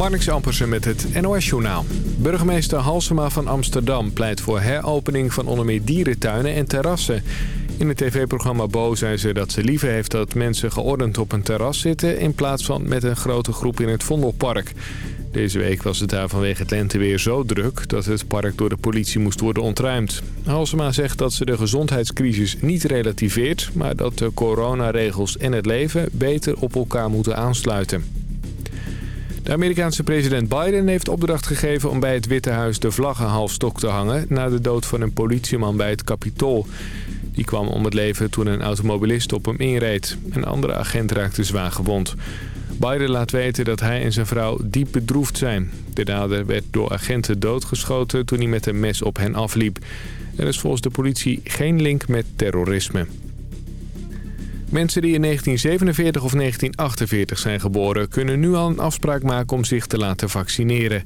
Marnix Ampersen met het NOS-journaal. Burgemeester Halsema van Amsterdam pleit voor heropening van onder meer dierentuinen en terrassen. In het tv-programma Bo zei ze dat ze liever heeft dat mensen geordend op een terras zitten... in plaats van met een grote groep in het Vondelpark. Deze week was het daar vanwege het lenteweer zo druk dat het park door de politie moest worden ontruimd. Halsema zegt dat ze de gezondheidscrisis niet relativeert... maar dat de coronaregels en het leven beter op elkaar moeten aansluiten. De Amerikaanse president Biden heeft opdracht gegeven om bij het Witte Huis de vlaggen halfstok te hangen... na de dood van een politieman bij het Capitool. Die kwam om het leven toen een automobilist op hem inreed. Een andere agent raakte zwaar gewond. Biden laat weten dat hij en zijn vrouw diep bedroefd zijn. De dader werd door agenten doodgeschoten toen hij met een mes op hen afliep. Er is volgens de politie geen link met terrorisme. Mensen die in 1947 of 1948 zijn geboren... kunnen nu al een afspraak maken om zich te laten vaccineren.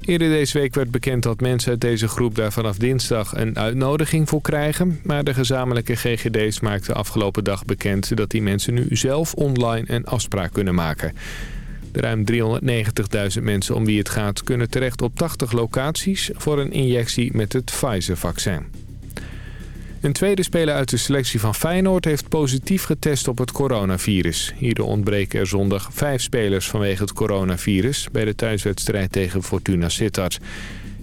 Eerder deze week werd bekend dat mensen uit deze groep daar vanaf dinsdag een uitnodiging voor krijgen. Maar de gezamenlijke GGD's maakten afgelopen dag bekend dat die mensen nu zelf online een afspraak kunnen maken. De ruim 390.000 mensen om wie het gaat kunnen terecht op 80 locaties voor een injectie met het Pfizer-vaccin. Een tweede speler uit de selectie van Feyenoord heeft positief getest op het coronavirus. Hierdoor ontbreken er zondag vijf spelers vanwege het coronavirus... bij de thuiswedstrijd tegen Fortuna Sittard.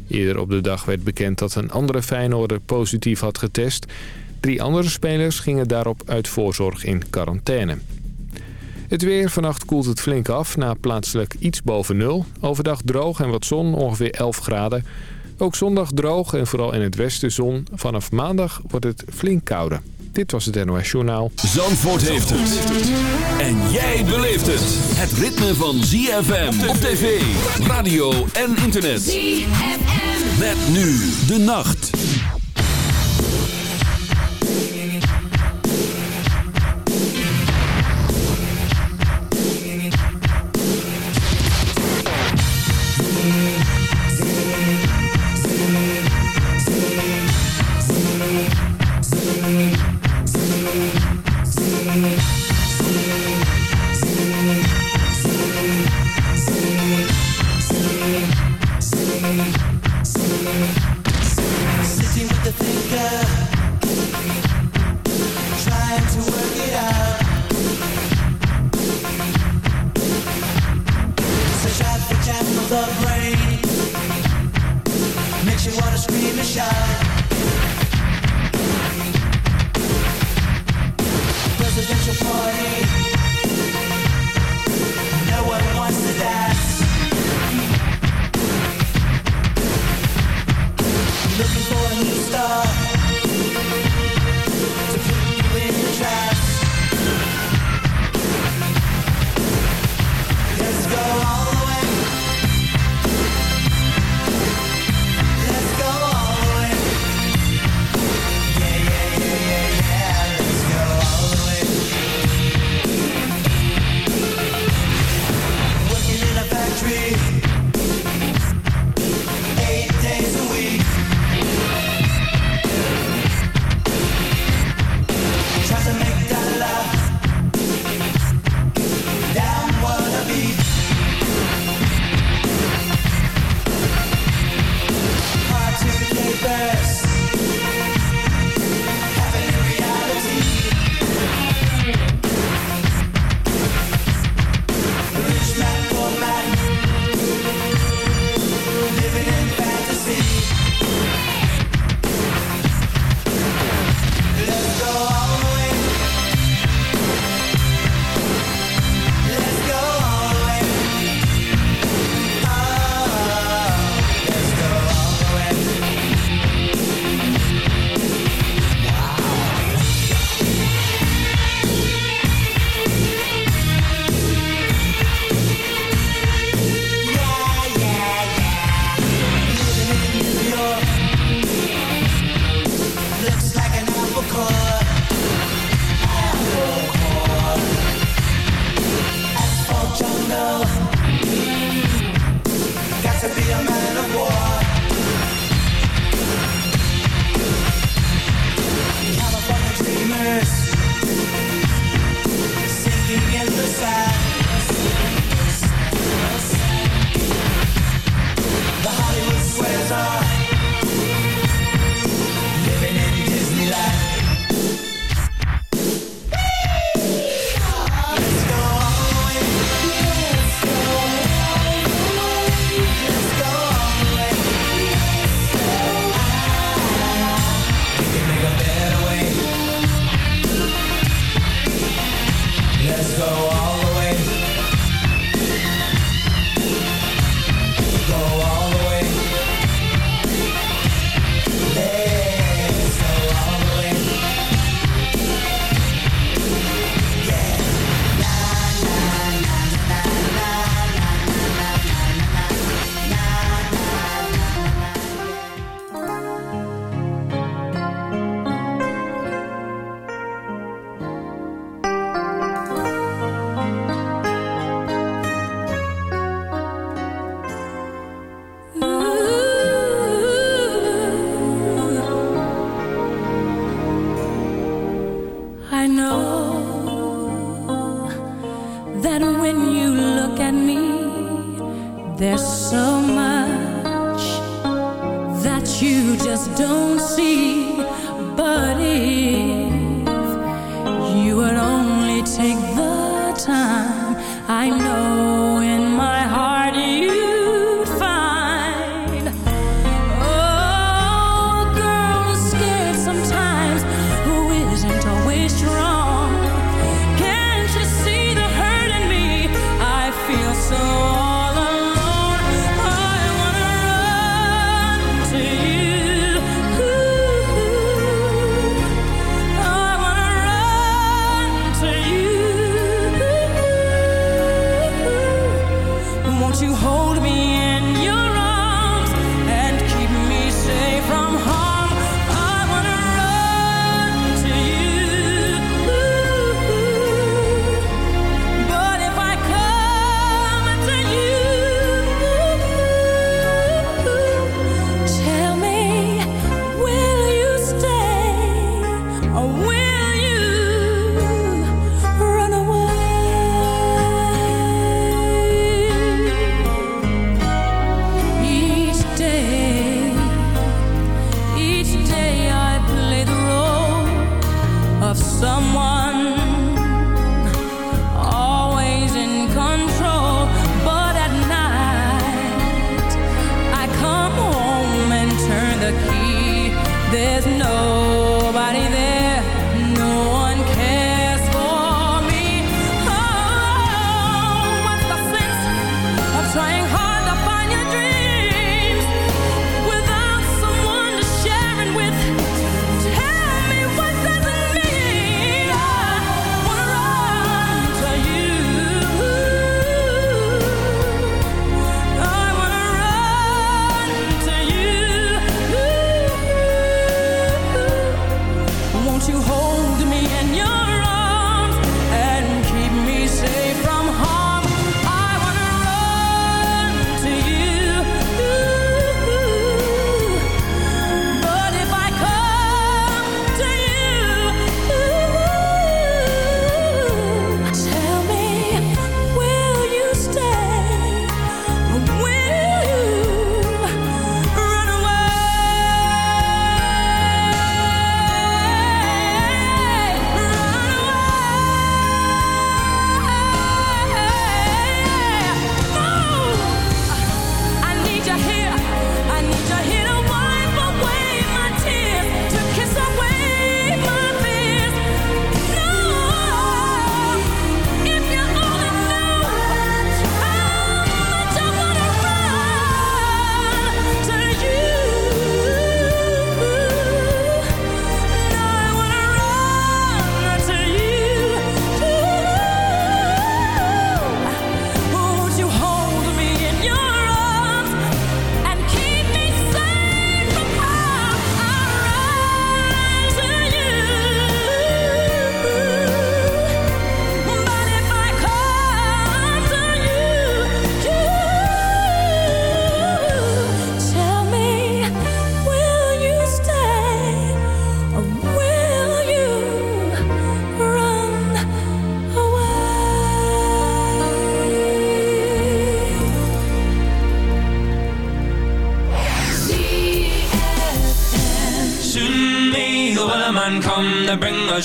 Eerder op de dag werd bekend dat een andere Feyenoorder positief had getest. Drie andere spelers gingen daarop uit voorzorg in quarantaine. Het weer. Vannacht koelt het flink af, na plaatselijk iets boven nul. Overdag droog en wat zon, ongeveer 11 graden. Ook zondag droog en vooral in het westen zon. Vanaf maandag wordt het flink kouder. Dit was het NOS Journaal. Zandvoort heeft het. En jij beleeft het. Het ritme van ZFM op tv, radio en internet. ZFM. Met nu de nacht.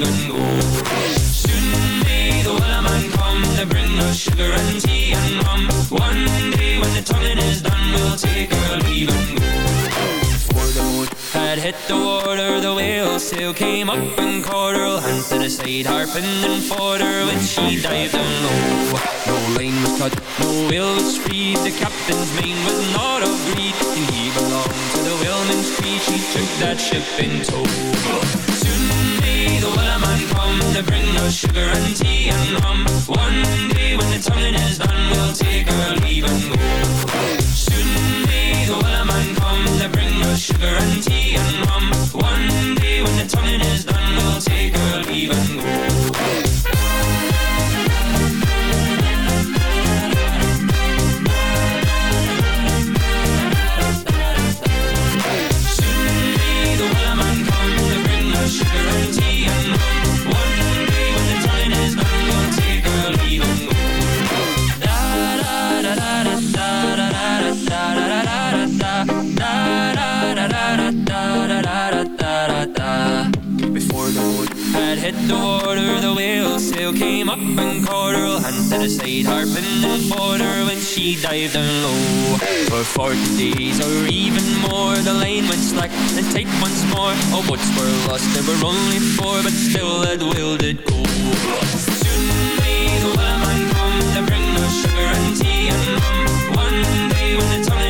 Leave go. Soon may the wellerman come to bring us sugar and tea and rum. One day when the tonguing is done, we'll take our leave and go. Before the boat had hit the water, the whale sail came up and caught her. Hand to the side, harping and fought her when she dived down low. No line was cut, no whale was freed. The captain's mane was not of greed, and he belonged to the whaleman's creed. she took that ship in tow. Sugar and tea and rum. One day when the tonguing is done, we'll take our leave and go. Soon may the wellerman come bring sugar and tea and rum. One day when the is done, we'll take our leave and go. Whale came up and caught her hand to the side, harping and fought her when she dived down low. For forty days or even more, the line went slack and tight once more. All boats were lost, there were only four, but still that whale did go. Soon may the whaleman come to bring us sugar and tea and rum. One day when the tonguing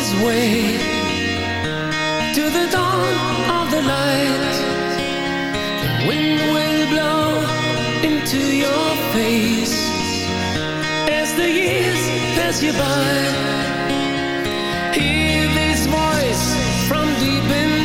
his way to the dawn of the light. The wind will blow into your face as the years pass you by. Hear this voice from deep in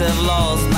have lost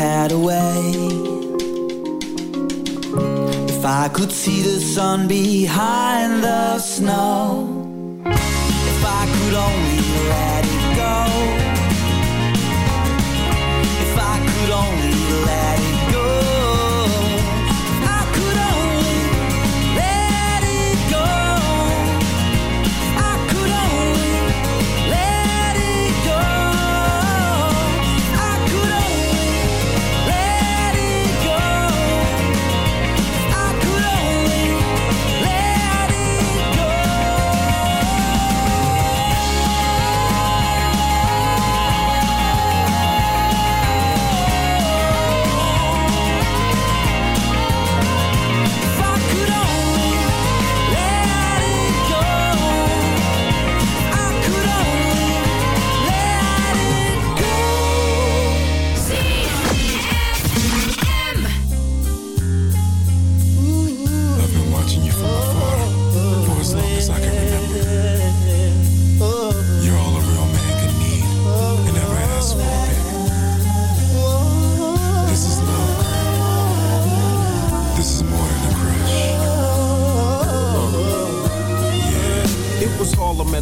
had a way. If I could see the sun behind the snow. If I could only let it go. If I could only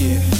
Yeah.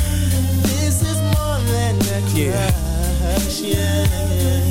More Yeah.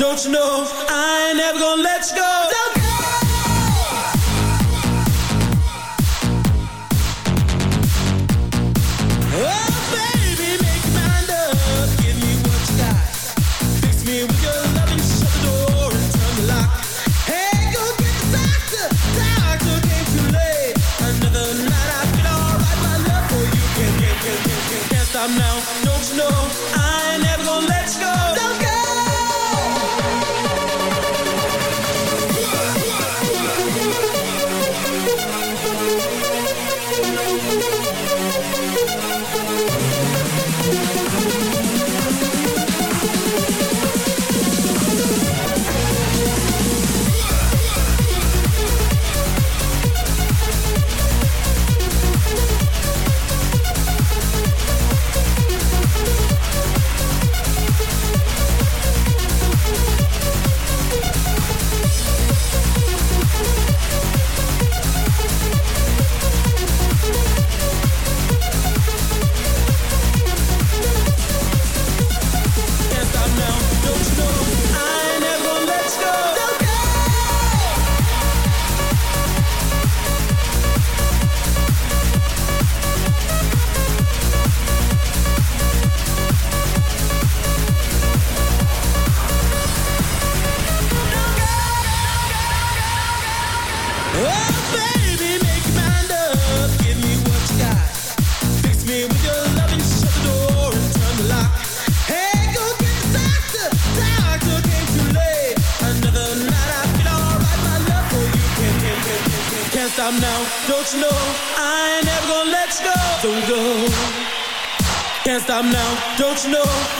Don't you know I ain't never gonna let Don't you know?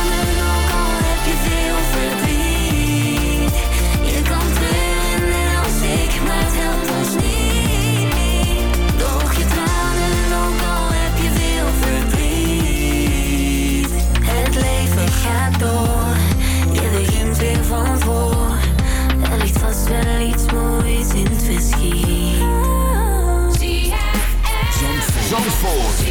Zandvoort.